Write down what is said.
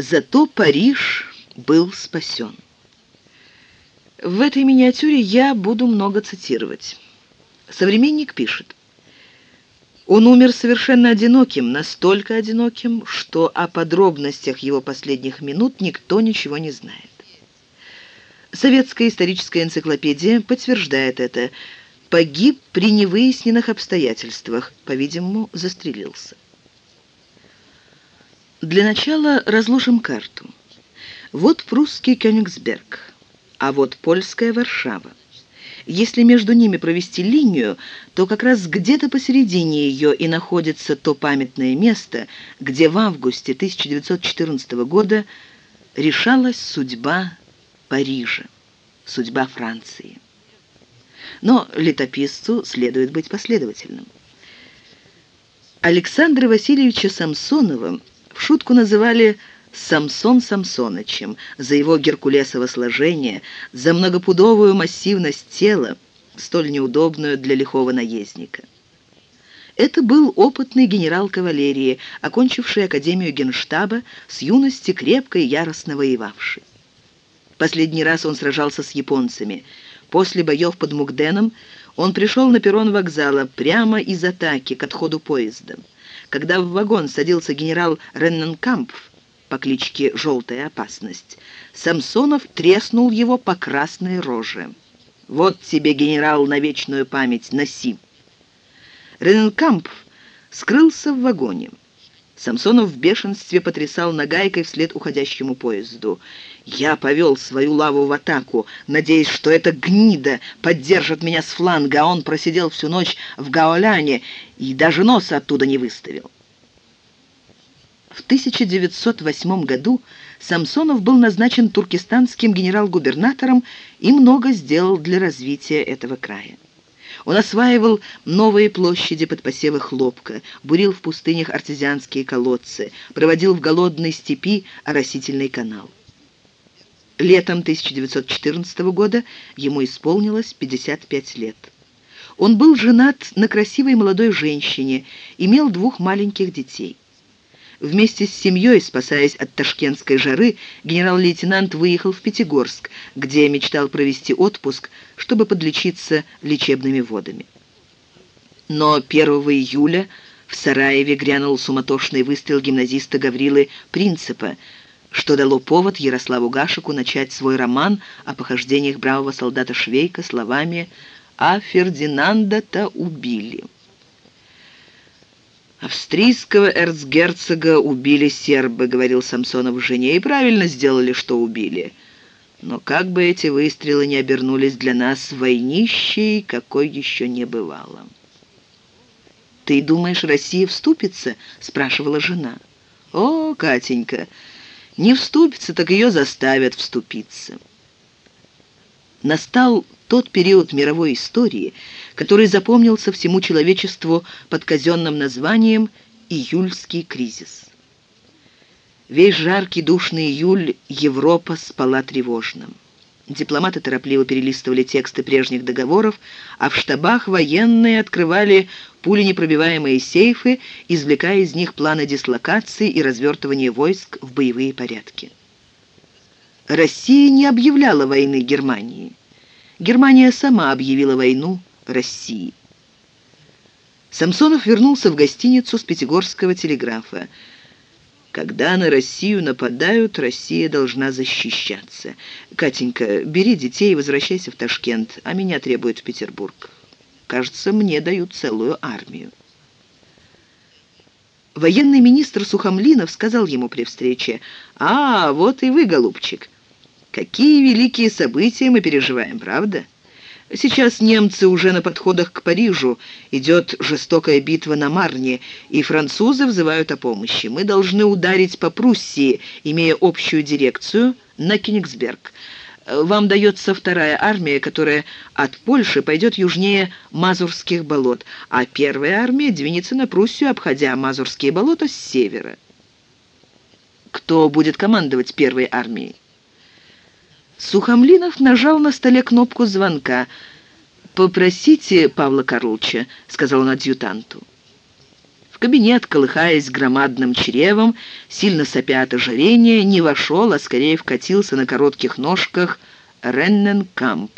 Зато Париж был спасен. В этой миниатюре я буду много цитировать. Современник пишет. Он умер совершенно одиноким, настолько одиноким, что о подробностях его последних минут никто ничего не знает. Советская историческая энциклопедия подтверждает это. Погиб при невыясненных обстоятельствах, по-видимому, застрелился. Для начала разложим карту. Вот прусский Кёнигсберг, а вот польская Варшава. Если между ними провести линию, то как раз где-то посередине ее и находится то памятное место, где в августе 1914 года решалась судьба Парижа, судьба Франции. Но летописцу следует быть последовательным. Александра Васильевича Самсонова шутку называли Самсон Самсонычем за его геркулесово сложение, за многопудовую массивность тела, столь неудобную для лихого наездника. Это был опытный генерал кавалерии, окончивший Академию Генштаба, с юности крепко и яростно воевавший. Последний раз он сражался с японцами. После боев под Мугденом он пришел на перрон вокзала прямо из атаки к отходу поезда. Когда в вагон садился генерал Ренненкампф, по кличке «Желтая опасность», Самсонов треснул его по красной роже. «Вот тебе, генерал, на вечную память, носи!» Рененкамп скрылся в вагоне. Самсонов в бешенстве потрясал нагайкой вслед уходящему поезду. Я повел свою лаву в атаку, надеясь, что эта гнида поддержит меня с фланга, а он просидел всю ночь в Гаоляне и даже носа оттуда не выставил. В 1908 году Самсонов был назначен туркестанским генерал-губернатором и много сделал для развития этого края. Он осваивал новые площади под посевы хлопка, бурил в пустынях артезианские колодцы, проводил в голодной степи оросительный канал. Летом 1914 года ему исполнилось 55 лет. Он был женат на красивой молодой женщине, имел двух маленьких детей. Вместе с семьей, спасаясь от ташкентской жары, генерал-лейтенант выехал в Пятигорск, где мечтал провести отпуск, чтобы подлечиться лечебными водами. Но 1 июля в Сараеве грянул суматошный выстрел гимназиста Гаврилы Принципа, что дало повод Ярославу Гашику начать свой роман о похождениях бравого солдата Швейка словами «А Фердинанда-то убили». «Австрийского эрцгерцога убили сербы», — говорил Самсонов жене, — «и правильно сделали, что убили. Но как бы эти выстрелы не обернулись для нас войнищей, какой еще не бывало». «Ты думаешь, Россия вступится?» — спрашивала жена. «О, Катенька, не вступится, так ее заставят вступиться». Настал тот период мировой истории, который запомнился всему человечеству под казенным названием «Июльский кризис». Весь жаркий душный июль Европа спала тревожным. Дипломаты торопливо перелистывали тексты прежних договоров, а в штабах военные открывали пуленепробиваемые сейфы, извлекая из них планы дислокации и развертывания войск в боевые порядки. Россия не объявляла войны Германии. Германия сама объявила войну России. Самсонов вернулся в гостиницу с Пятигорского телеграфа. Когда на Россию нападают, Россия должна защищаться. Катенька, бери детей и возвращайся в Ташкент, а меня требует в Петербург. Кажется, мне дают целую армию. Военный министр Сухомлинов сказал ему при встрече, «А, вот и вы, голубчик». Какие великие события мы переживаем, правда? Сейчас немцы уже на подходах к Парижу, идет жестокая битва на Марне, и французы взывают о помощи. Мы должны ударить по Пруссии, имея общую дирекцию, на Кенигсберг. Вам дается вторая армия, которая от Польши пойдет южнее Мазурских болот, а первая армия двинется на Пруссию, обходя Мазурские болота с севера. Кто будет командовать первой армией? Сухомлинов нажал на столе кнопку звонка. «Попросите Павла Карловича», — сказал он адъютанту. В кабинет, колыхаясь громадным чревом, сильно сопя от ожирения, не вошел, а скорее вкатился на коротких ножках Ренненкамп.